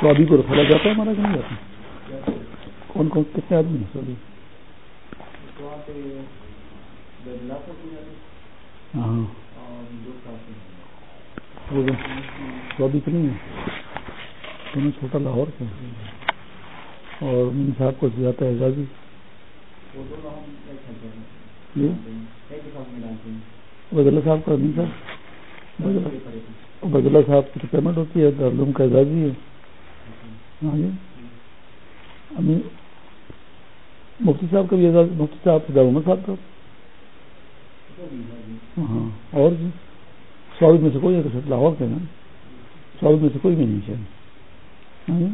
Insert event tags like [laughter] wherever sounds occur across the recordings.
سوادی کو رکھا جاتا ہے، ہمارا کہ نہیں جاتا کون کون کتنے آدمی ہیں سوادی؟ ہاں۔ سوادی تو نہیں ہے۔ دونوں چھوٹا لاہور کا اور مین صاحب کو جاتا ہے اعزازی صاحب کا مین صاحب۔ عبید اللہ صاحب کی پیمنٹ ہوتی ہے؟ دارالعلوم کا اعزازی ہے۔ ہاں جی۔ مفتی صاحب کا بھی اعزاز مفتی صاحب محمد صاحب کا۔ ہاں۔ اور جی سعود میں سے کوئی ہے لاہور کے نا، سعود میں سے کوئی بھی نہیں چاہیے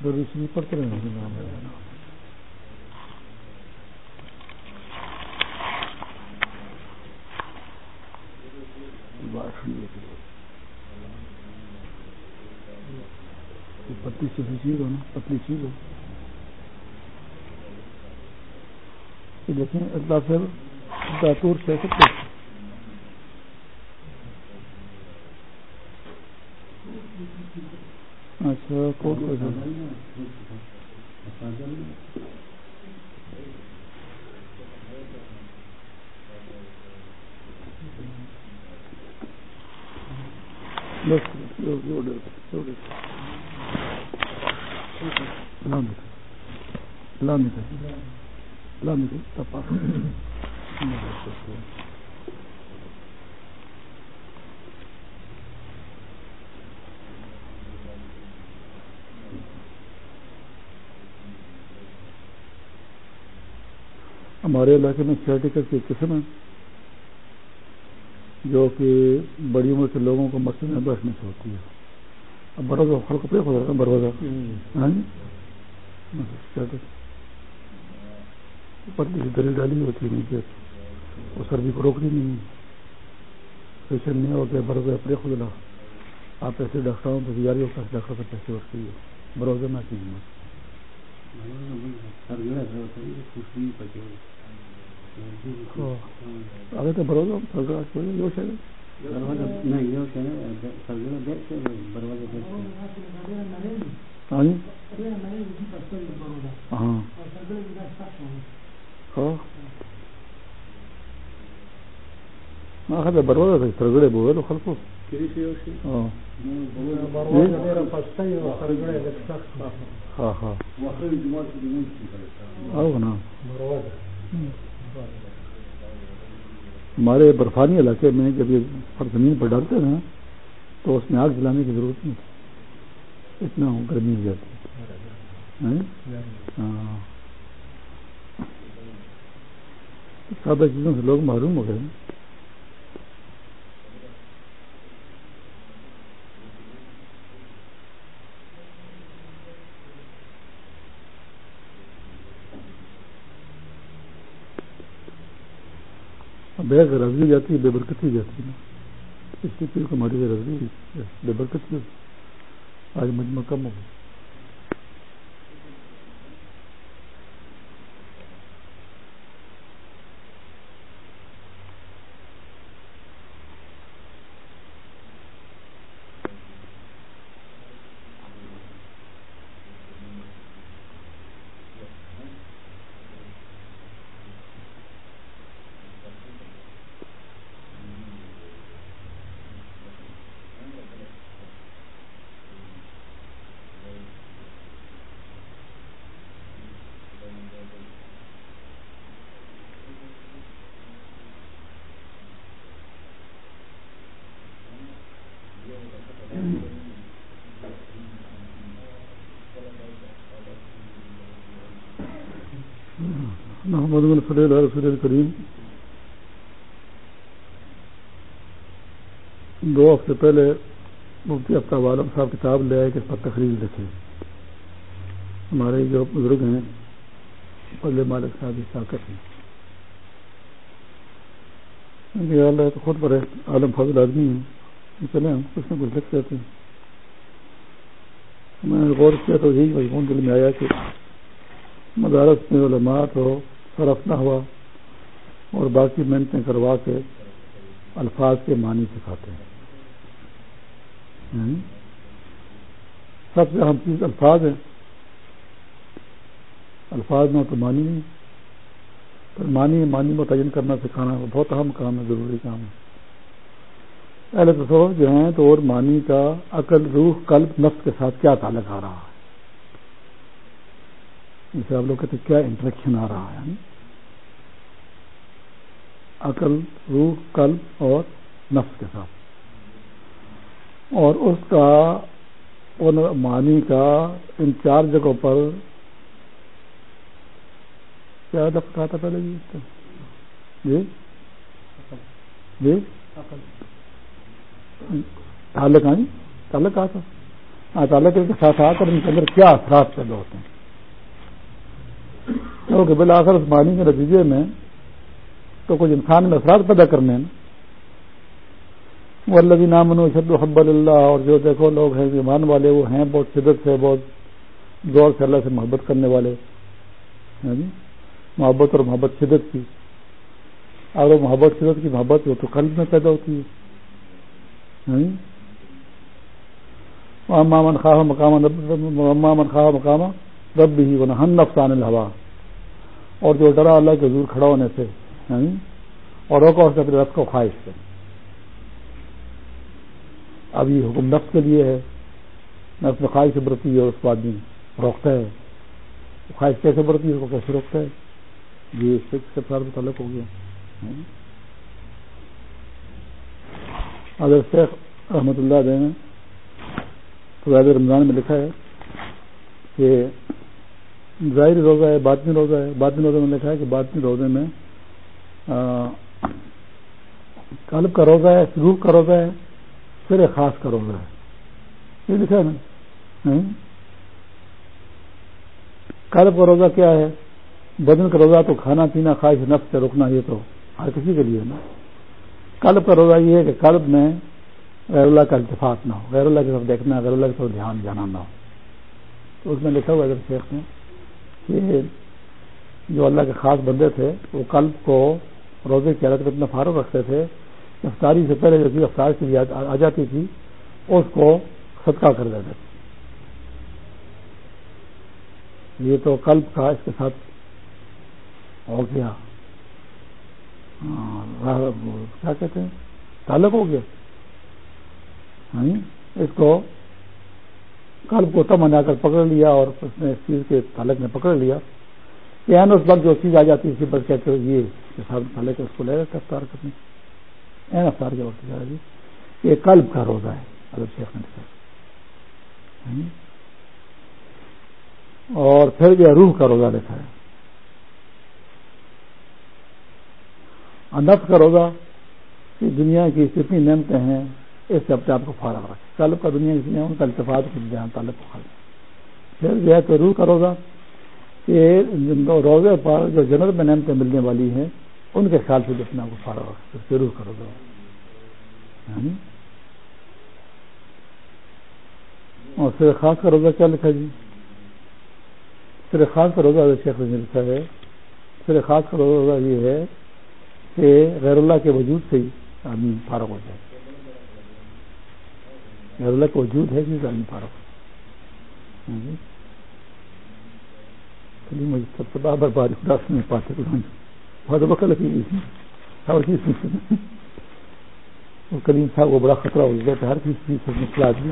ہاں جی پڑھتے رہے پتلی سی چیز ہو نا پتلی چیز ہو دیکھیں اللہ پھر داتور سے سکتے اچھا کوٹ ہمارے علاقے میں کیئر کی قسم ہے، جو کہ بڑی عمر کے لوگوں کو مسجد میں بیٹھنے سے ہوتی ہے۔ اب بڑا تو خل کپڑے ہو جاتا ہے بروزہ ہاں جی؟ پتلی سی دلی ڈالی ہوتی ہے نیچے وہ سردی کو روکنی نہیں۔ پیشنٹ نہیں ہوتے بروزہ اپنے خود لا۔ آپ ایسے ڈاکٹروں کو تیاری ہوتا ہے ڈاکٹر کا پیسے ورتی ہے بروزہ میں کی آگے تو جی؟ ہاں۔ ہاں۔ بروزہ سرگڑے بوے تو خلقو۔ ہاں۔ ہاں ہاں۔ نا۔ ہمارے برفانی علاقے میں جب یہ زمین پر ڈالتے ہیں، تو اس میں آگ جلانے کی ضرورت نہیں اتنا گرمی ہو جاتی۔ ہاں۔ سادہ چیزوں سے لوگ محروم ہو گئے۔ بے رضی جاتی ہے، بے برکتی جاتی ہے۔ اس کی کو ہماری رضی بے برکتی آج مجمع کم ہو گئی محمد صلی اللہ علیہ رسول کریم، دو ہفتے پہلے مفتی افتاب عالم صاحب کتاب لے آئے کہ اس پر تقریر لکھے ہمارے جو بزرگ ہیں پلے مالک صاحب اس طاقت ہیں۔ تو خود پر عالم فضل آدمی ہیں۔ چلے، ہم کچھ نہ کچھ لکھ جاتے ہیں۔ میں نے غور کیا تو یہی مضمون دل میں آیا کہ مدارس میں علماء ہو صرف نہ ہوا اور باقی محنتیں کروا کے الفاظ کے معنی سکھاتے ہیں۔ یعنی سب سے اہم چیز الفاظ ہیں۔ الفاظ میں تو مانی نہیں۔ پر مانی مانی متعین کرنا، سکھانا بہت اہم کام ہے، ضروری کام ہے۔ پہلے تصور جو ہیں تو اور مانی کا عقل، روح، قلب، نفس کے ساتھ کیا تعلق آ رہا ہے؟ جسے آپ لوگ کہتے کیا انٹریکشن آ رہا ہے؟ یعنی عقل، روح، قلب اور نفس کے ساتھ۔ اور اس کا، ان معنی کا ان چار جگہوں پر کیا لفظ کہا تھا پہلے جی؟ جی؟ جی؟ تعلق آئی تعلق کہا تھا۔ ہاں تعلق کے ساتھ آ کر ان کے اندر کیا اثرات پیدا ہوتے ہیں۔ کیونکہ بالآخر اس معنی کے نتیجے میں تو کچھ انسان میں اثرات پیدا کرنے ہیں۔ وہ اللہ نام شد حب اللہ اور جو دیکھو لوگ ہیں ایمان والے، وہ ہیں بہت شدت سے، بہت زور سے اللہ سے محبت کرنے والے۔ ہاں جی؟ محبت اور محبت شدت کی۔ اور وہ محبت شدت کی محبت وہ تو قلب میں پیدا ہوتی ہے۔ ہاں جی؟ مامن خواہ مقام مامن خواہ مقام رب بھی وہ نفسان الحوا اور جو ڈرا اللہ کے حضور کھڑا ہونے سے یعنی، اور روکا اس اپنے رب کو خواہش سے۔ اب یہ حکم نفس کے لیے ہے۔ نفس میں خواہش سے برتی ہے اور اس کو آدمی روکتا ہے۔ خواہش کیسے برتی ہے؟ اس کو کیسے روکتا ہے؟ یہ سکھ سے سال متعلق ہو گیا۔ اگر شیخ رحمۃ اللہ علیہ نے رمضان میں لکھا ہے کہ ظاہری روزہ ہے، باطنی روزہ ہے۔ باطنی روزہ میں لکھا ہے کہ باطنی روزے میں قلب کا روزہ ہے، روح کا روزہ ہے پھر خاص کا روزہ ہے۔ یہ لکھا ہے نا؟ قلب کا روزہ کیا ہے؟ بدن کا روزہ تو کھانا پینا، خواہش نفس سے روکنا یہ تو ہر کسی کے لیے نا۔ قلب کا روزہ یہ ہے کہ قلب میں غیر اللہ کا التفاق نہ ہو، غیر اللہ کی طرف دیکھنا، غیر اللہ کی طرف دھیان جانا نہ ہو۔ تو اس میں لکھا ہوا اگر شیخ نے کہ جو اللہ کے خاص بندے تھے، وہ قلب کو روزے کی حالت میں اتنا فارغ رکھتے تھے، افطاری سے پہلے جو افطار کی آ جاتی تھی، اس کو صدقہ کر دیتے تھے۔ یہ تو قلب کا اس کے ساتھ ہو گیا۔ ہاں، کیا کہتے ہیں؟ تعلق ہو گیا۔ ہاں، اس کو قلب کو تم آ کر پکڑ لیا اور اس نے اس چیز کے تعلق میں پکڑ لیا۔ کہ اس وقت جو چیز آ جاتی تھی بس کہتے یہ تعلق اس کو لے رہے افطار کرنے۔ این افطار کے وقت جی۔ یہ قلب کا روزہ ہے اگر شیخ نے لکھا جی؟ اور پھر جو روح کا روزہ لکھا ہے۔ نف کا روزہ کہ دنیا کی کتنی نعمتیں ہیں، اس سے اپنے آپ کو فارغ رکھے۔ قلب کا دنیا کی ان کا التفاظ کو جہاں تعلق کو خالی۔ پھر جو ہے تو روح کا روزہ، کہ روزے پر جو جنت میں نعمتیں ملنے والی ہیں، ان کے خیال سے اپنے آپ کو فارغ رکھے شروع کرو گا اور پھر خاص کا روزہ کیا لکھا جی؟ پھر خاص کا روزہ شیخ نے لکھا ہے۔ پھر خاص کا روزہ یہ ہے کہ غیر اللہ کے وجود سے ہی آدمی فارغ ہو جائے۔ اللہ کا وجود ہے کہ آدمی فارغ ہو۔ یعنی مجھے سب سے بار بار بار اداس میں پاتے قرآن بہت وقت لگی ہر چیز کریم صاحب کو بڑا خطرہ ہو گیا تھا، ہر چیز چیز سے مسئلہ آدمی۔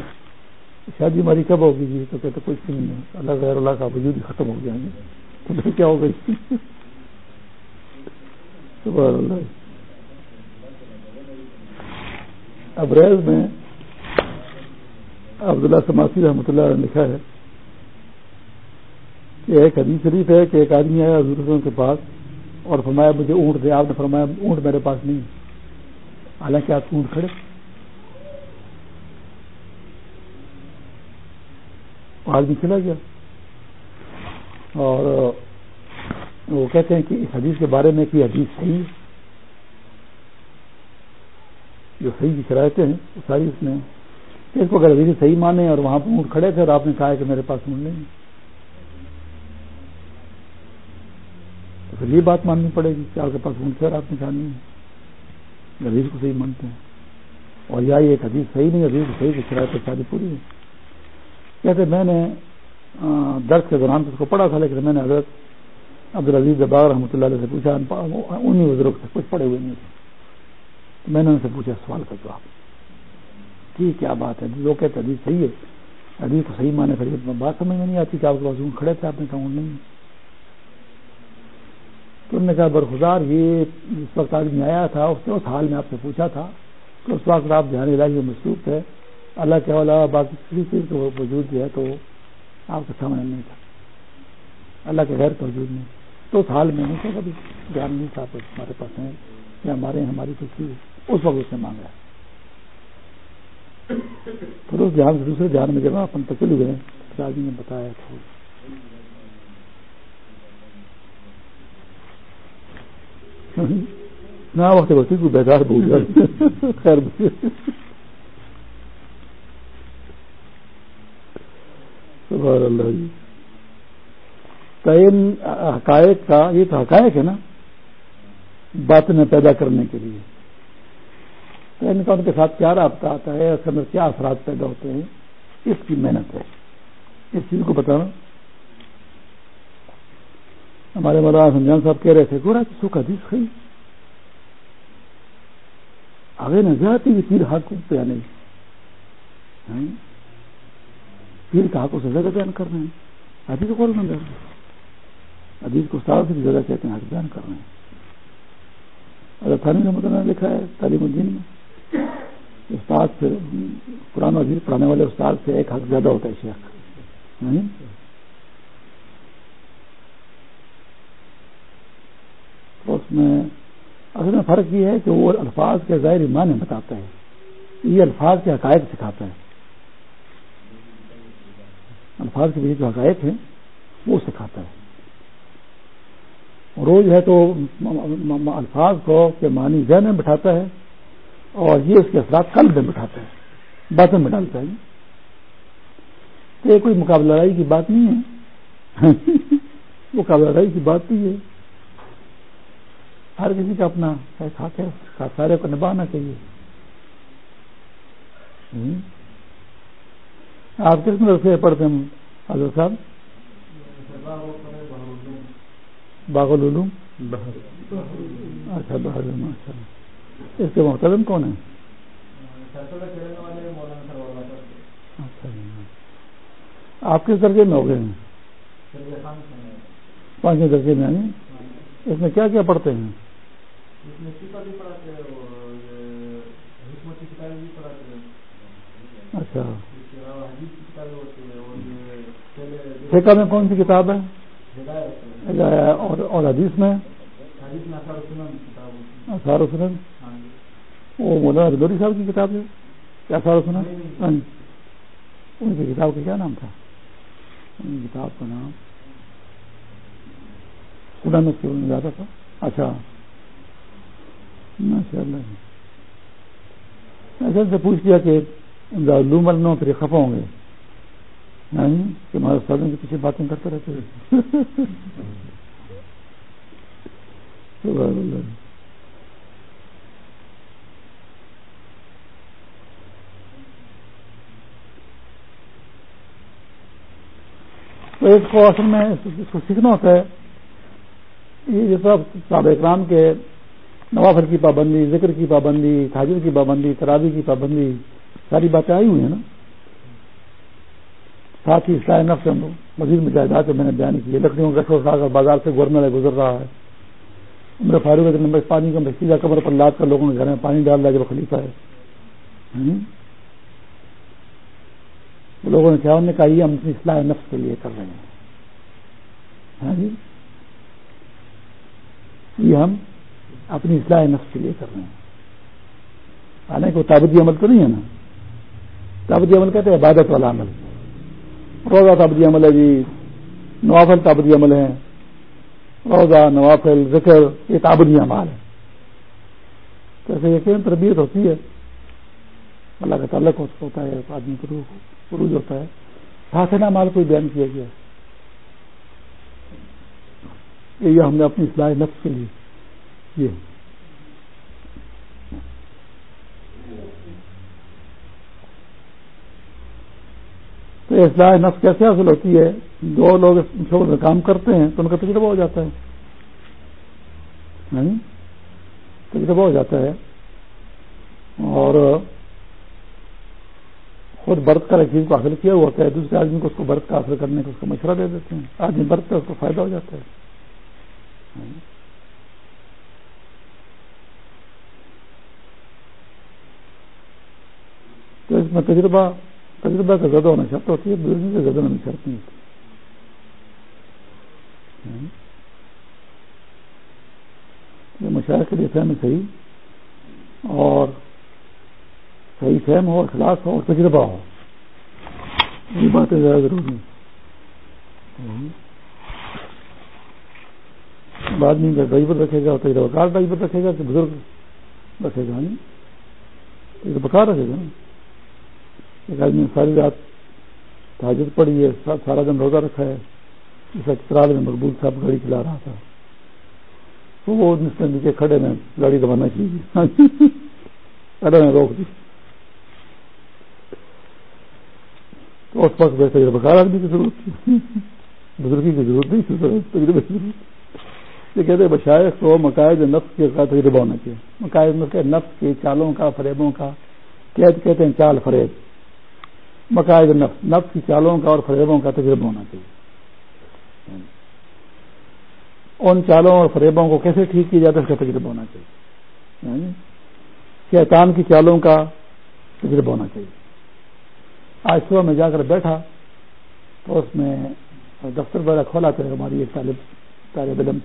شادی ہماری کب ہوگی جی؟ تو کہتے کچھ نہیں۔ ہے اللہ غیر اللہ کا وجود ہی ختم ہو گیا۔ تو پھر کیا ہو گئی ابریز میں عبداللہ سماسی رحمۃ اللہ نے لکھا ہے کہ ایک حدیث شریف ہے کہ ایک آدمی آیا حضور کے پاس اور فرمایا، مجھے اونٹ دے، آپ نے فرمایا، اونٹ میرے پاس نہیں۔ حالانکہ آپ اونٹ کھڑے۔ آدمی چلا گیا۔ اور وہ کہتے ہیں کہ اس حدیث کے بارے میں کہ حدیث صحیح جو صحیح کی شرائطیں ہیں، وہ ساری اس میں اس کو اگر حدیث صحیح مانے اور وہاں پہ اونٹ کھڑے تھے اور آپ نے کہا کہ میرے پاس اونٹ نہیں تو پھر یہ بات ماننی پڑے گی کہ آپ کے پاس اونٹ ہے اور آپ نے کہا نہیں حدیث کو صحیح مانتے ہیں۔ اور یا یہ ایک حدیث صحیح نہیں حدیث صحیح کی شرائط شادی پوری ہے کہتے میں نے درد کے دوران اس کو پڑھا تھا، لیکن میں نے حضرت عبد العزیز رحمۃ اللہ علیہ سے پوچھا انہیں بزرگ سے کچھ پڑے ہوئے نہیں تھے۔ میں نے ان سے پوچھا، سوال کا جواب ٹھیک کیا بات ہے؟ لوگ کہتے حدیث صحیح ہے، حدیث کو صحیح مانے پھر بات سمجھ میں نہیں آتی کہ آپ کے پاس کھڑے تھے، آپ نے کہا نہیں۔ تو انہوں نے کہا برخدار یہ اس وقت آدمی آیا تھا، اس نے اس حال میں آپ سے پوچھا تھا کہ اس وقت آپ دھیان علاج میں مصروف ہے اللہ کے علاوہ باقی کسی چیز کا وجود جو ہے تو آپ کے سامنے نہیں تھا۔ اللہ کے غیر کا وجود نہیں تو اس حال میں نہیں تھا کبھی دھیان نہیں تھا ہمارے پاس ہیں یا ہمارے ہماری کچھ اس وقت اس نے مانگا۔ پھر اس دھیان سے دوسرے دھیان میں جب آپ منتقل ہوئے، پھر آدمی نے بتایا تھا نہ وقت بچی کو بیدار بھول جائے خیر۔ سبحان اللہ جی۔ ان حقائق کا یہ تو حقائق ہے نا بات پیدا کرنے کے لیے۔ تو ان کا ان کے ساتھ کیا رابطہ آتا ہے اس کے اندر کیا اثرات پیدا ہوتے ہیں؟ اس کی محنت ہے۔ اس چیز کو بتانا۔ ہمارے مولانا سنجان صاحب کہہ رہے تھے، گورا سو کا دیش خی آگے نہ جاتی بھی تیر حق پہ نہیں؟ ہاں؟ پیر کا حق سے زیادہ بیان کر رہے ہیں۔ حدیث کو نہ حدیث کو استاد سے بھی زیادہ کہتے ہیں، حق بیان کر رہے ہیں۔ اگر تھانی کا مطلب لکھا ہے، تعلیم الدین میں۔ استاد سے قرآن عزیز پڑھانے والے استاد سے ایک حق زیادہ ہوتا ہے شیخ۔ تو اس میں اصل میں فرق یہ ہے کہ وہ الفاظ کے ظاہر معنی بتاتا ہے۔ یہ الفاظ کے حقائق سکھاتا ہے۔ الفاظ کے جو حقائق ہیں، وہ سکھاتا ہے۔ روز ہے تو الفاظ کو کے معنی ذہن میں بٹھاتا ہے۔ اور یہ اس کے اثرات قلب میں بٹھاتا ہے باتوں میں ڈالتا ہے۔ تو یہ کوئی مقابلہ لڑائی کی بات نہیں ہے۔ [laughs] مقابلہ لڑائی کی بات نہیں ہے۔ ہر کسی کا اپنا سارے کو نبھانا چاہیے۔ آپ کس میں پڑھتے ہیں حضرت صاحب؟ باغ العلوم۔ اچھا باغ اچھا اس کے محترم کون ہیں؟ اچھا آپ کس درجے میں ہو گئے ہیں؟ پانچویں درجے میں آئیں اس میں کیا کیا پڑھتے ہیں؟ اچھا۔ ٹھیکہ میں کون سی کتاب ہے؟ اور حدیث میں؟ اثار سنن وہ مولانا ربوری صاحب کی کتاب ہے؟ کیا اثار سنن ہاں جی۔ ان کی کتاب کا کیا نام تھا؟ ان کی کتاب کا نام سنا میں زیادہ تھا؟ اچھا۔ ماشاء اللہ ایسے اچھا، سے پوچھ لیا کہ لومر پھر خفا ہوں گے۔ ہاں جی، کہ ہمارے استادوں کے پیچھے باتیں کرتے رہتے ہیں۔ [laughs] تو اس کو اصل میں اس کو سیکھنا ہوتا ہے۔ یہ جیسا صحابہ اکرام کے نوافر کی پابندی، ذکر کی پابندی تاجر کی پابندی ترابی کی پابندی، ساری باتیں آئی ہوئی ہیں نا۔ ساتھ ہی اصلاح نفس مزید مجاہدات میں نے بیان کی لکڑیوں کا اٹھا کر بازار سے گورنر گزر رہا ہے۔ عمر فاروق نمبر پانی کا سیدھا قبر پر لاد کر لوگوں کے گھر میں پانی ڈال رہا جب خلیفہ ہے۔ لوگوں نے کیا انہوں نے کہا، یہ ہم اپنی اصلاح نفس کے لیے کر رہے ہیں۔ ہاں جی؟ یہ ہم اپنی اصلاح نفس کے لیے کر رہے ہیں۔ حالانکہ وہ تابدی عمل تو نہیں ہے نا؟ تابدی عمل کہتے ہیں عبادت والا عمل۔ روزہ تابدی عمل ہے جی نوافل تابدی عمل ہے روزہ، نوافل، ذکر، یہ تابدی عمل ہے یقین تربیت ہوتی ہے۔ اللہ کا تعلق ہوتا ہے آدمی کو عروج ہوتا ہے۔ حاصل مال کوئی بیان کیا گیا۔ یہ ہم نے اپنی اصلاح نفس کے لیے یہ۔ تو اصلاح نفس کیسے حاصل ہوتی ہے؟ دو لوگ شعبے میں کام کرتے ہیں تو ان کا تجربہ ہو جاتا ہے۔ تجربہ ہو جاتا ہے۔ اور خود برت کا چیز کو حاصل کیا ہوا ہوتا ہے دوسرے آدمی کو اس کو برت کا حاصل کرنے کا اس کو مشورہ دے دیتے ہیں۔ آدمی برت کا اس کو فائدہ ہو جاتا ہے۔ تو اس میں تجربہ تجربہ کا زیادہ ہونا شرط ہوتی ہے بزرگ سے زیادہ ہونی شرط نہیں ہوتی مشاعر کے لیے فہم صحیح اور صحیح فہم ہو اخلاص ہو اور تجربہ ہو یہ باتیں زیادہ ضروری ہیں آدمی کا ڈرائیور رکھے گا تجربہ کار ڈرائیور رکھے گا کہ بزرگ رکھے گا نہیں تجربہ بکار رکھے گا نا ایک آدمی ساری رات تاجر پڑی ہے سارا دن روزہ رکھا ہے جیسا چترال میں مقبول صاحب گاڑی چلا رہا تھا تو وہ نیچے کھڑے میں گاڑی روانہ کی کھڑے میں روک دی تو اس وقت ویسے بکار آدمی کی ضرورت تھی۔ بزرگی کی ضرورت نہیں تجربے کی ضرورت یہ کہتے ہیں بشائق کو مقاعد نفس کے کا تجربہ ہونا چاہیے۔ مقاعد نفس کے چالوں کا، فریبوں کا کہتے ہیں چال فریب؟ مقاعد نفس نفس کی چالوں کا اور فریبوں کا تجربہ ہونا چاہیے۔ ان چالوں اور فریبوں کو کیسے ٹھیک کیا جاتا ہے، اس کا تجربہ ہونا چاہیے۔ یعنی شیطان کی چالوں کا تجربہ ہونا چاہیے۔ آج صبح میں جا کر بیٹھا تو اس میں دفتر وغیرہ کھولا تو ہماری ایک طالب طالب علم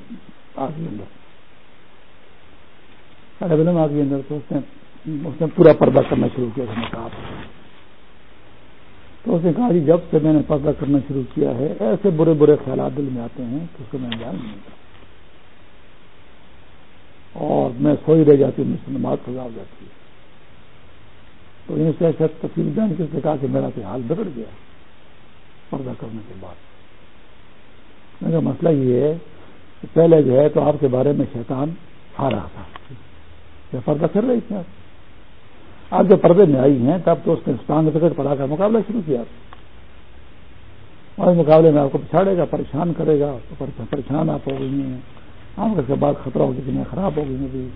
آ گئی اندر۔ طالب علم آ گئی اندر، تو اس نے اس نے پورا پردہ کرنا شروع کیا تھا کہا۔ تو اس نے کہا جی جب سے میں نے پردہ کرنا شروع کیا ہے، ایسے برے برے خیالات دل میں آتے ہیں تو اس کو میں جان نہیں اور میں سوئی رہ جاتی ہوں مجھ سے نماز سزا ہو جاتی ہے تو ان سے ایسا تفصیل جان کے کہا کہ میرا تو حال بگڑ گیا پردہ کرنے کے بعد۔ میرا مسئلہ یہ ہے کہ پہلے جو ہے تو آپ کے بارے میں شیطان آ رہا تھا۔ پردہ کر رہی تھی آپ۔ آپ جب پردے میں آئی ہیں تب تو اس نے اسپان ٹکٹ پڑھا کر مقابلہ شروع کیا۔ اور اس مقابلے میں آپ کو پچھاڑے گا، پریشان کرے گا تو پریشان آپ ہو گئی ہیں۔ آپ اس کے بعد خطرہ ہو کہ میں خراب ہو گئی ہیں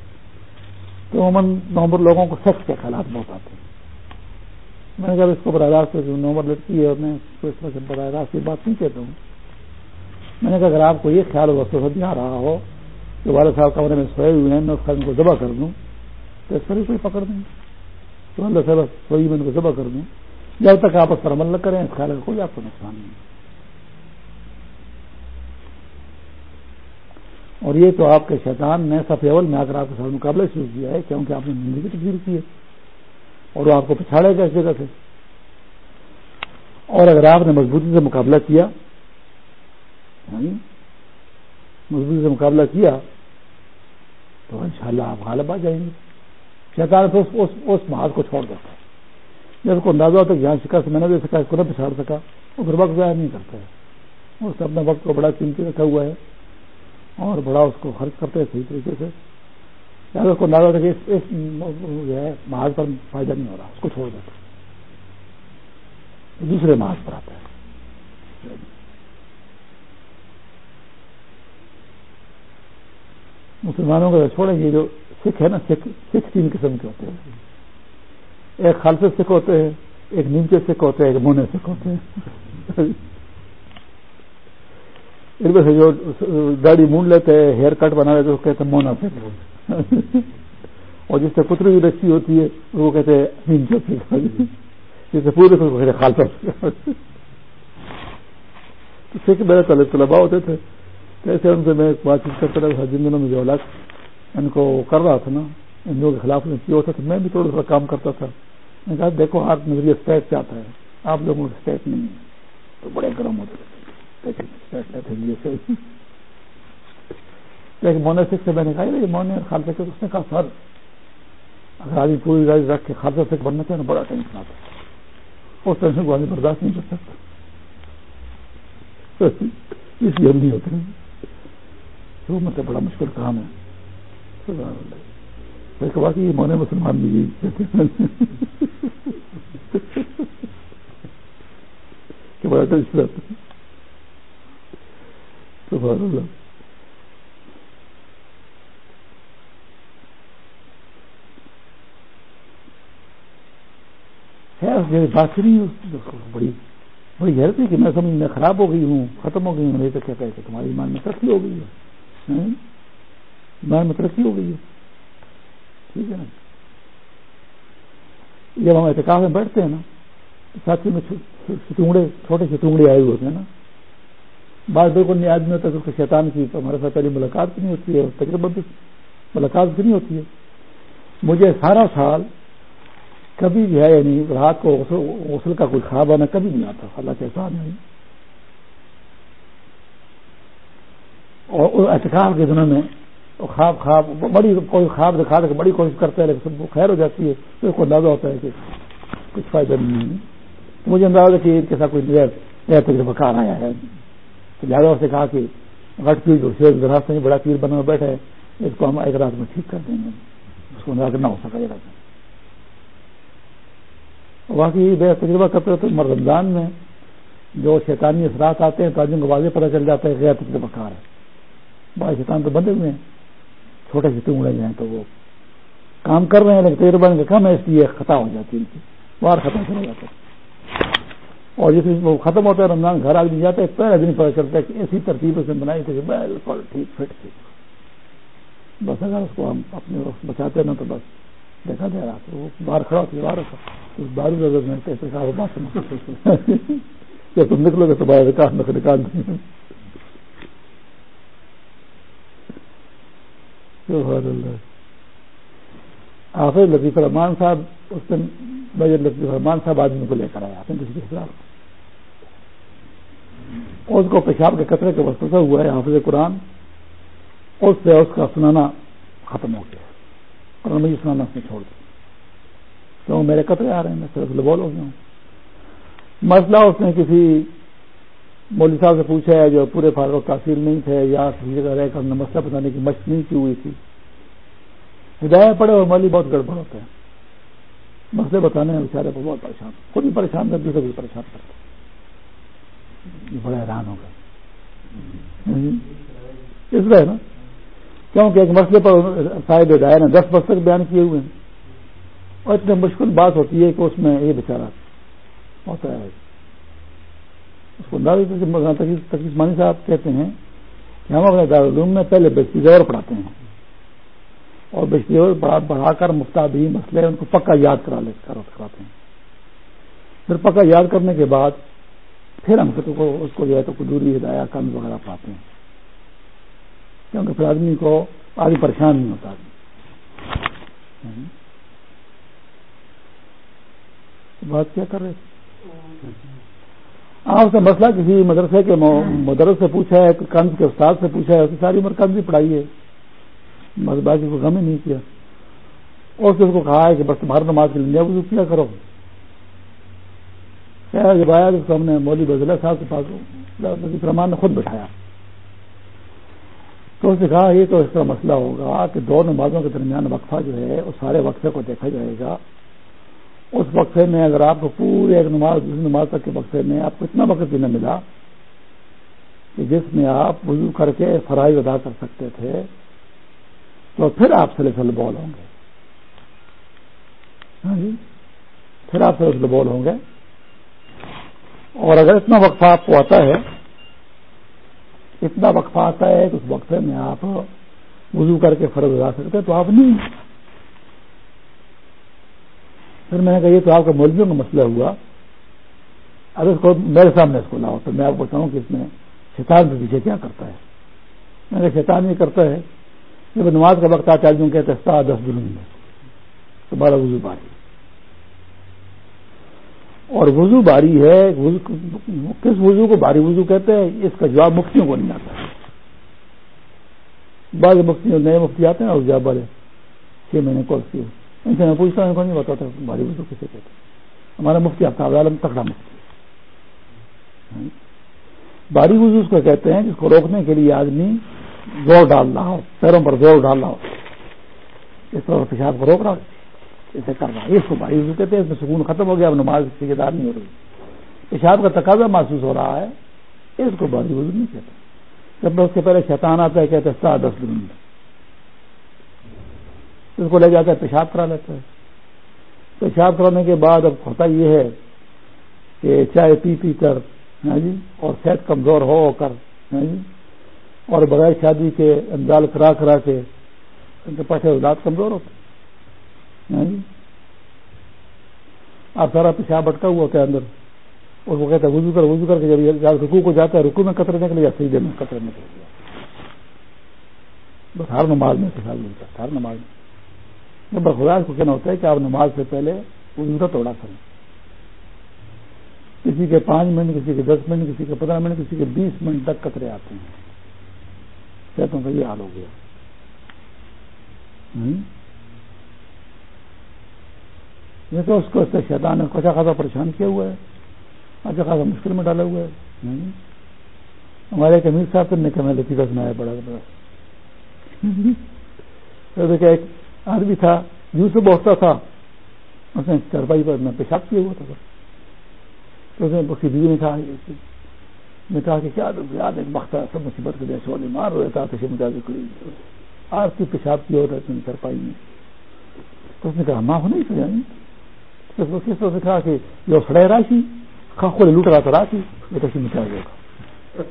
تو عموماً نومبر لوگوں کو سیکس کے خیالات بہت آتے ہیں۔ میں نے کہا اس کو براہ راست نومبر لڑکی ہے اور میں اس طرح سے براہ راست یہ بات نہیں کہتا ہوں۔ میں نے کہا اگر آپ کو یہ خیال ہو سب آ رہا ہو کہ والد صاحب کمرے میں سوئے ہوئے ہیں، میں اس خیال کو ذبح کر دوں، تو اس پر کوئی پکڑ دیں تو اللہ صاحب سوئی میں ان کو ذبح کر دوں۔ جب تک آپ اس پر عمل نہ کریں، اس خیال کا کوئی آپ کو نقصان نہیں۔ اور یہ تو آپ کے شیطان نے سفید اول میں آ کر آپ کے ساتھ مقابلہ شروع کیا ہے، کیونکہ آپ نے زندگی کی تصویر کی ہے۔ اور وہ آپ کو پچھاڑے گا اس جگہ سے۔ اور اگر آپ نے مضبوطی سے مقابلہ کیا ہاں، مضبوطی سے مقابلہ کیا تو انشاءاللہ شاء آپ غالب آ جائیں گے۔ شیطان تو اس, اس محاذ کو چھوڑ دیتا ہے۔ جب کو اندازہ ہوتا ہے کہ یہاں شکست میں نہ دے سکا اس کو نہ پچھاڑ سکا وہ پھر وقت ضائع نہیں کرتا ہے۔ اس نے اپنے وقت کو بڑا قیمتی رکھا ہوا ہے اور بڑا اس کو خرچ کرتے ہیں صحیح طریقے سے۔ اگر اس کو اندازہ ہوتا کہ اس جو ہے محاذ پر فائدہ نہیں ہو رہا، اس کو چھوڑ دیتا دوسرے محاذ پر آتا ہے۔ مسلمانوں کو چھوڑیں گے جو سکھ ہے نا، سکھ سکھ تین قسم کے ہوتے ہیں۔ ایک خالص سکھ ہوتے ہیں، ایک نیمچے سکھ ہوتے ہیں، ایک مونے سکھ ہوتے ہیں۔ ان میں سے جو گاڑی مونڈ لیتے ہیں ہیئر کٹ بنا لیتے ہیں مونا سکھ [laughs] اور جس سے پتری کی رسی ہوتی ہے، وہ کہتے ہیں جس سے [laughs] پورے کہتے خالص سکھ میرے طلب طلبا ہوتے تھے۔ ایسے ان سے میں بات چیت کرتا رہا۔ جن دنوں میں جو الگ ان کو کر رہا تھا نا، ان لوگوں کے خلاف میں کیا ہوتا تھا، میں بھی تھوڑا تھوڑا کام کرتا تھا۔ میں کہا، دیکھو آپ نظریہ اسٹیٹ چاہتا ہے آپ لوگوں کو اسٹیٹ نہیں ہے۔ تو بڑے گرم ہوتے تھے۔ لیکن مونے سکھ سے میں نے کہا مونے خالصہ کے اس نے کہا، سر، اگر آدمی پوری گاڑی رکھ کے خالصہ سکھ بننا چاہے بڑا ٹینشن آتا اس ٹینشن کو آدمی برداشت نہیں کر سکتا۔ اس لیے ہم نہیں ہوتے تو مطلب بڑا مشکل کام ہے۔ کہا کہ یہ مونے مسلمان بھی کہ بڑا ٹینشن آتا سبحان اللہ۔ ہے بات نہیں بڑی بڑی حیرت ہے کہ میں سمجھ، میں خراب ہو گئی ہوں، ختم ہو گئی ہوں، نہیں تو کیا کہتے تمہاری ایمان میں ترقی ہو گئی ہے؟ ہاں؟ ایمان میں ترقی ہو گئی ہے۔ ٹھیک ہے نا؟ جب ہم احتکاب میں بیٹھتے ہیں نا ساتھی میں ستونگڑے چھوٹے ستونگڑے آئے ہوئے ہوتے ہیں نا۔ بات بالکل نہیں آدمی ہوتا ہے کہ شیطان کی، ہمارے ساتھ پہلی ملاقات بھی نہیں ہوتی ہے، تقریباً بھی ملاقات بھی نہیں ہوتی ہے۔ مجھے سارا سال کبھی جو ہے یعنی رات کو غسل کا کوئی خواب آنا کبھی نہیں آتا اللہ کے احسان نہیں اور احتکاب کے دنوں میں خواب خواب، بڑی کوئی خواب دکھا دے، بڑی کوشش کرتا ہے لیکن سب خیر ہو جاتی ہے۔ تو اس کو اندازہ ہوتا ہے کہ کچھ فائدہ نہیں ہے۔ مجھے اندازہ ہے کہ ان کے ساتھ کوئی نیا تجربہ کار آیا ہے۔ تو لہٰذا سے کہا کہ غٹ پیر جو شیر راستہ میں بڑا پیر بنا بیٹھا ہے، اس کو ہم ایک رات میں ٹھیک کر دیں گے۔ اس کو اندازہ نہ ہو سکا یہ رات۔ واقعی بے تجربہ کرتے رہتے مر رمضان میں جو شیطانی اثرات آتے ہیں تو آدمی کو واضح پتہ چل جاتا ہے غیر تجربہ کار ہے۔ بڑے شیطان تو بندے ہوئے ہیں، چھوٹے چھوٹے اڑے جائیں تو وہ کام کر رہے ہیں، لیکن تجربہ کا کم ہے، اس لیے خطا ہو جاتی ہے ان کی باہر ختم چلا جاتا ہے۔ اور جس وہ ختم ہوتا ہے، رمضان گھر آدمی جاتا ہے پہلے دن پتہ چلتا ہے کہ ایسی ترتیب سے بنائی تھی بالکل ٹھیک فٹ تھی۔ بس اگر اس کو ہم اپنے وقت بچاتے نا تو بس۔ دیکھا جا رہا تو باہر کھڑا ہوتا باہر اس بارو نظر میں کیسے کہا بات کہ تم نکلو گے تو باہر نکال میں نکال۔ دیں حافظ لطیف رحمان صاحب، اس دن میجر لطیف رحمان صاحب آدمی کو لے کر آیا۔ آپ کسی کے خلاف۔ اس کو پیشاب کے قطرے کا وسطہ ہوا ہے حافظ قرآن۔ اس سے اس کا سنانا ختم ہو گیا۔ اور مجھے سنانا اس نے چھوڑ دیا کیوں؟ میرے قطرے آ رہے ہیں، میں صرف لبول ہو گیا ہوں۔ مسئلہ اس نے کسی مولوی صاحب سے پوچھا ہے جو پورے فارغ تاثیر نہیں تھے یا کسی جگہ رہ کر مسئلہ بتانے کی مشق نہیں کی ہوئی تھی۔ ہدایت پڑے اور مالی بہت گڑبڑ ہوتا ہے مسئلے بتانے میں بیچارے کو بہت پریشان، خود بھی پریشان کر دوسرے بھی پریشان کرتے بڑا حیران ہو گئے۔ یعنی اس لیے نا؟ کیونکہ ایک مسئلے پر صاحب ہدایت نے دس بس تک بیان کیے ہوئے ہیں۔ اور اتنے مشکل بات ہوتی ہے کہ اس میں یہ بیچارہ ہوتا ہے۔ اس کو تقریب مانی صاحب کہتے ہیں کہ ہم اپنے دارالعلوم میں پہلے بشتی زور پڑھاتے ہیں۔ اور بشتی زور پڑھا کر مفتابی مسئلے ان کو پکا یاد کرا لے کراتے ہیں۔ پھر پکا یاد کرنے کے بعد پھر ہم اس کو جو ہے تو کدوری ہدایات کام وغیرہ پاتے ہیں۔ کیونکہ پھر آدمی کو آدمی پریشان نہیں ہوتا بات کیا کر رہے آپ سے مسئلہ کسی مدرسے کے مدرس سے پوچھا ہے کنز کے استاد سے پوچھا ہے ساری عمر کنز ہی جی پڑھائی ہے۔ بس باقی کو غم ہی نہیں کیا۔ اور اس کو کہا ہے کہ بس تمہارا نماز کے لیے وضو کیا کرو۔ جب آیا تو ہم نے مولوی بزلہ صاحب کے پاس رحمان نے خود بٹھایا۔ تو اس نے کہا، یہ تو اس کا مسئلہ ہوگا کہ دو نمازوں کے درمیان وقفہ جو ہے اس سارے وقفے کو دیکھا جائے گا۔ اس وقفے میں اگر آپ کو پورے ایک نماز، دوسری نماز تک کے وقفے میں آپ کو اتنا وقت بھی نہ ملا کہ جس میں آپ وضو کر کے فرائض ادا کر سکتے تھے، تو پھر آپ سلے سل بول ہوں گے۔ ہاں جی؟ پھر آپ سلے سل بول ہوں گے۔ اور اگر اتنا وقفہ آپ کو آتا ہے اتنا وقفہ آتا ہے کہ اس وقفے میں آپ وضو کر کے فرض ادا سکتے تو آپ نہیں۔ پھر میں نے کہا یہ تو آپ کا مولویوں کا مسئلہ ہوا۔ اگر اس کو میرے سامنے اس کو لاؤ تو میں آپ کو بتاؤں کہ اس میں شیطان کے پیچھے کیا کرتا ہے۔ میں نے شیطان یہ کرتا ہے۔ جب نماز کا وقت آتا ہے کہتے ہیں دس دن میں۔ تو بارہ وضو باری اور وضو باری ہے کس وضو کو باری وضو کہتے ہیں؟ اس کا جواب مفتیوں کو نہیں آتا۔ بعض مفتی نئے مفتی آتے ہیں اور جواب والے چھ مہینے کورس کیے ان سے میں پوچھتا ہوں نہیں بتاتا باری وضو کسے کہتے ہیں۔ ہمارا مفتی آفتاب عالم تکڑا مفتی باری وضو اس کو کہتے ہیں جس کو روکنے کے لیے آدمی زور ڈال رہا ہو، پیروں پر زور ڈال رہا ہو۔ اس طرح پیشاب کو روک رہا ہو اسے کر رہا ہے۔ اس کو بھائی کہتے ہیں اس میں سکون ختم ہو گیا، اب نماز کی دار نہیں ہو رہی پیشاب کا تقاضا محسوس ہو رہا ہے۔ اس کو باری وضو نہیں کہتے۔ جب میں اس کے پہلے شیطان آتا ہے، کہتے ہیں دس دن۔ اس کو لے جاتا ہے پیشاب کرا لیتا ہے۔ پیشاب کرانے کے بعد اب ہوتا یہ ہے کہ چائے پی پی کر ہاں جی اور صحت کمزور ہو کر ہاں جی اور بغیر شادی کے اندال کرا کرا کے ان کے پاس اولاد کمزور ہوتے ہاں جی۔ آپ سارا پیشاب اٹکا ہوا ہوتا ہے اندر۔ اور وہ کہتا ہے وضو کر وضو کر کے جب رکو کو جاتا ہے رکو میں قطر نکلے یا سیدھے میں؟ قطر نکل گیا بس ہر نماز میں پیشاب ملتا ہے ہر نماز میں۔ بخدا کو کہنا ہوتا ہے کہ آپ نماز سے پہلے وضو کا توڑا کریں۔ کسی کے پانچ منٹ کسی کے دس منٹ کسی کے پندرہ منٹ کسی کے بیس منٹ تک قطرے آتے ہیں۔ کہتا ہوں کہ یہ حال ہو گیا۔ یہ تو اس کو شیطان نے اچھا خاصا پریشان کیا ہوا ہے اچھا خاصا مشکل میں ڈالا ہوا ہے۔ ہمارے ایک امیر صاحب نے کہا، میں لطیفہ سنایا بڑا بڑا ایک آدمی تھا یوں سے بہتتا تھا۔ اس نے چرپائی پر میں پیشاب کیا ہوا تھا۔ تو اس نے اس کی بیوی نے کہا میں کہا کہ کیا یاد ایک وقت سب مصیبت کے جیسے والے مار رہے تھا تو مطابق آج کی پیشاب کیا ہوتا ہے چرپائی میں۔ تو اس نے کہا، ماں ہونا ہی تو جانی سے کہا کہ جو سڑے راشی خاص لوٹ رہا تھا راشی یہ تو مٹا گیا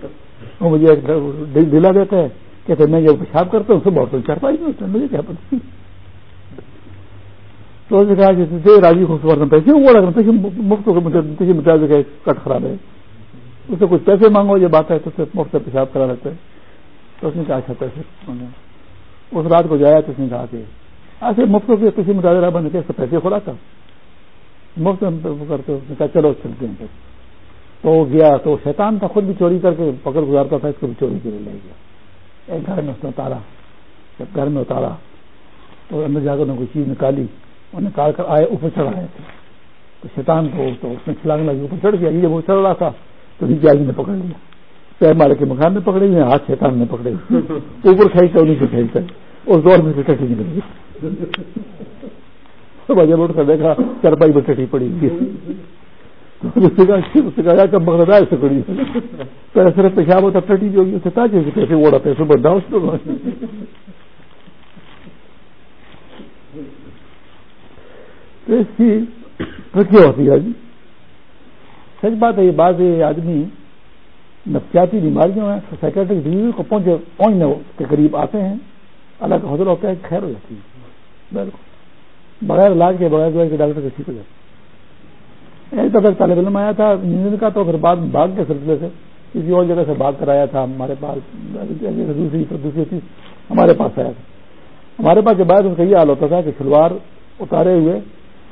وہ مجھے دلا دیتا ہے کہتے میں جب پیشاب کرتا ہوں اسے بہت چرپائی میں ہوتا مجھے کیا پتا تو اس نے کہا کہ دے راجی خوبصورت پیسے وہ لگ رہا مفت کسی مطابق کٹ خراب ہے اس سے کچھ پیسے مانگو یہ بات ہے تو مفت سے پیشاب کرا لیتے تو اس نے کہا اچھا پیسے مانگو اس رات کو جایا تو اس نے کہا کہ ایسے مفت کے کسی مطالعہ بن کے پیسے کھولا تھا مفت کرتے اس نے کہا چلو چلتے ہیں پھر۔ تو وہ گیا، تو شیطان تھا، خود بھی چوری کر کے پکڑ گزارتا تھا، اس کو بھی چوری کے لیے لے گیا۔ ایک گھر میں اس نے اتارا۔ جب گھر میں اتارا، تو اندر جا کر کوئی چیز نکالی۔ اور نکال کر آئے، اوپر چڑھ آئے تھے تو شیطان کو تو اس نے چھلانگ لگی، اوپر چڑھ گیا۔ یہ وہ چڑھ رہا تھا، تو نیچے آگے نے پکڑ لیا۔ پیر مارے کے مکان میں پکڑے ہوئے ہاتھ شیطان نے پکڑے اوپر کھینچتا انہیں سے کھینچتا۔ اس دور میں سے ٹٹی نکل گئی جب اٹھ کر دیکھا چرپائی میں ٹٹی پڑی بغداد سے پڑی تو صرف پیشاب ہوتا، ٹٹی جو ہوگی اسے تاجے سے پیسے اوڑا پیسے بڑھا اس کو تو اس کی کیا ہوتی ہے جی۔ سچ بات ہے، یہ بعض آدمی نفسیاتی بیماریوں میں سائکٹرک ڈیزیز کو پہنچے پہنچنے کے قریب آتے ہیں۔ اللہ کا حضر ہوتا ہے خیر ہو جاتی ہے۔ بالکل۔ بغیر علاج کے، بغیر کے ڈاکٹر کے ٹھیک ہو جاتا۔ ایک دفعہ طالب علم آیا تھا انجینئر کا، تو پھر بعد باغ کے سلسلے سے کسی اور جگہ سے بھاگ کر آیا تھا، ہمارے پاس، دوسری دوسری چیز ہمارے پاس آیا تھا۔ ہمارے پاس جب بعد ان کا یہ حال ہوتا تھا کہ سلوار اتارے ہوئے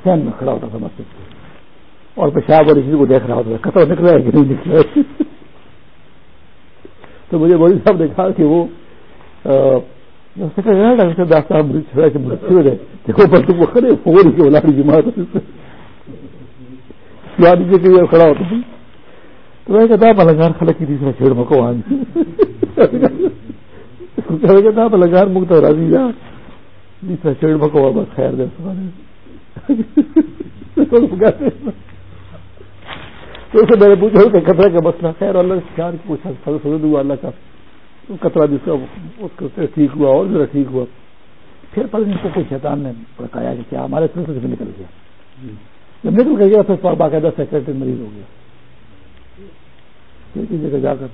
فین میں کھڑا ہوتا تھا مسجد اور پیشاب اور اسی کو دیکھ رہا ہوتا خطرہ نکلا ہے کہ نہیں نکلا ہے؟ [laughs] تو مجھے بڑی صاحب نے کہا کہ وہ کھڑا ہوتا تو میں کہتا پلنگار خلق کی تیسرا چھیڑ مکو آن کہتا پلنگار مکت راضی جا تیسرا چھیڑ مکو بس خیر دے تو اسے میں نے پوچھا کہ خطرہ کا مسئلہ خیر اللہ خیال پوچھا اللہ کا کترا جس کا ٹھیک ہوا اور ذرا ٹھیک ہوا۔ پھر پر ان کو کوئی شیطان نے بتایا کہ کیا، ہمارے سلسلے سے نکل گیا۔ جب نکل گیا پھر باقاعدہ سیکرٹری مریض ہو گیا۔ کی جگہ جا کر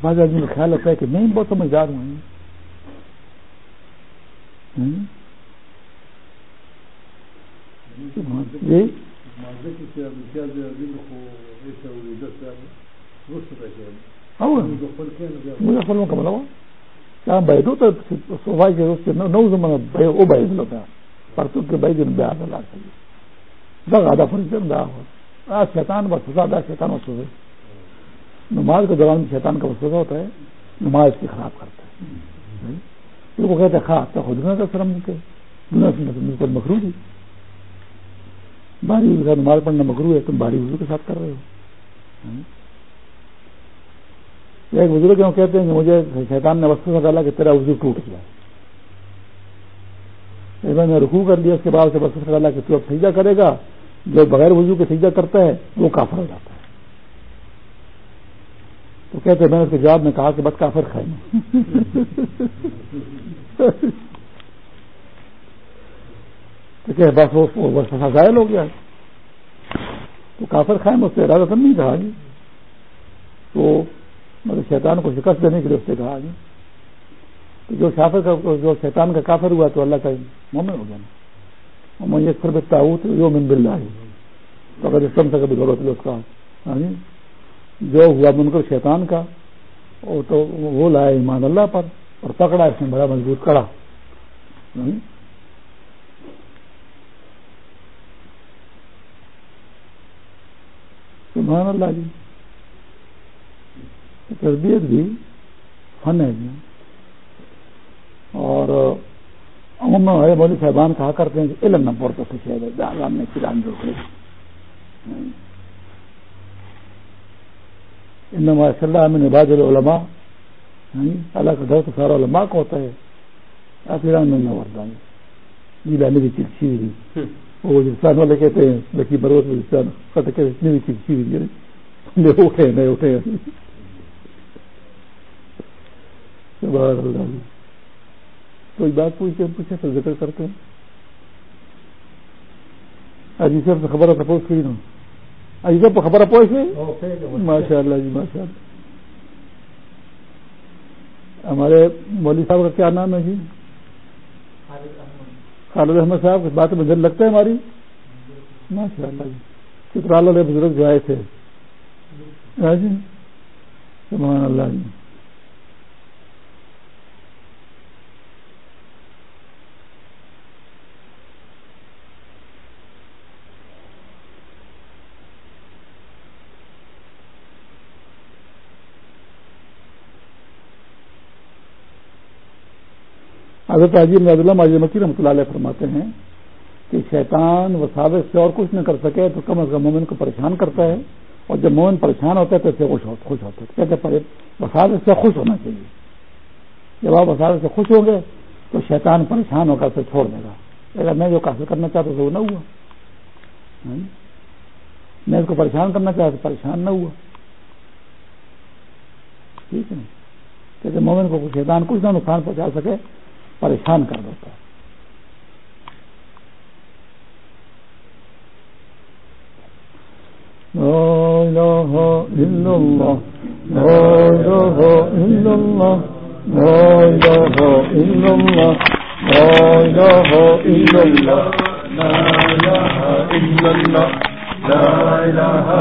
بعض آدمی کا خیال ہوتا ہے کہ میں بہت سمجھدار ہوں۔ مجھے کے نو او کے دن فرض دا شیطان بس شیطان وسوسے نماز کے دوران شیطان کا وسوسہ ہوتا ہے نماز کی خراب کرتا ہے وہ کہتے ہیں خاص تو خود کا شرم کے دنیا سے مکرو دی باری نماز پڑھنا مکرو ہے تم باری وضو کے ساتھ کر رہے ہو ایک بزرگ کہتے ہیں کہ مجھے شیطان نے وسط سے ڈالا کہ تیرا وضو ٹوٹ گیا۔ میں نے رکو کر لیا، اس کے بعد سے وسط سے ڈالا کہ تو اب سجدہ کرے گا، جو بغیر وضو کے سجدہ کرتا ہے، وہ کافر ہو جاتا ہے۔ تو کہتے ہیں، میں نے اس کے جواب میں کہا کہ بس کافر کھائیں تو کہ بس وہ ظاہر ہو گیا۔ تو کافر کھائیں اس سے ارادہ نہیں کہا جی۔ تو مگر شیطان کو شکست دینے کے لیے اس سے کہا جی تو جو شافر کا جو شیطان کا کافر ہوا تو اللہ کا مومن ہو گیا نا۔ میں یہ سر بچتا ہوں تو جو من بل تو اگر اسلم سے کبھی ضرورت ہے اس کا ہاں جی جو ہوا منکر شیطان کا، وہ تو وہ لایا ایمان اللہ پر اور پکڑا، اس نے بڑا مضبوط کڑا۔ سبحان اللہ جی۔ تربیت بھی فن ہے جی اور عموماً ہمارے مودی صاحبان کہا کرتے ہیں کہ علم نہ پڑتا سے شاید چران جو انما صلی اللہ میں نباز العلماء ہاں، اللہ کا ڈر تو سارا علماء کو ہوتا ہے۔ آخران میں نہ وردا چرچی ہوئی وہ والے کہتے ہیں لکی بروت جسان کہتے ہیں چرچی ہوئی اٹھے نہیں اٹھے۔ کوئی بات پوچھتے پوچھے تو ذکر کرتے ہیں۔ اجی صاحب سے خبر تپوس کی نا۔ اجی صاحب کو خبر پوچھ گئی ماشاء اللہ جی ماشاء اللہ۔ ہمارے مولوی صاحب کا کیا نام ہے جی؟ خالد احمد۔ صاحب کی بات مجھے لگتا ہے ہماری؟ ماشاء اللہ جی۔ چترال والے بزرگ جو آئے تھے جی؟ سبحان اللہ جی۔ حضرت عجیب عبداللہ ماجد مکی رحمۃ اللہ علیہ فرماتے ہیں کہ شیطان وساوت سے اور کچھ نہ کر سکے تو کم از کم مومن کو پریشان کرتا ہے اور جب مومن پریشان ہوتا ہے تو اس سے خوش خوش ہوتا ہے۔ کہتے وساوت سے خوش ہونا چاہیے۔ جب آپ وساوت سے خوش ہوں گے تو شیطان پریشان ہو کر اسے چھوڑ دے گا۔ اگر میں جو حاصل کرنا چاہتا تو وہ نہ ہوا۔ ہاں؟ میں اس کو پریشان کرنا چاہتا تو پریشان نہ ہوا۔ ٹھیک ہے؟ کہتے مومن کو شیطان کچھ نہ نقصان پہنچا سکے پریشان کر دیتا ہے۔ لا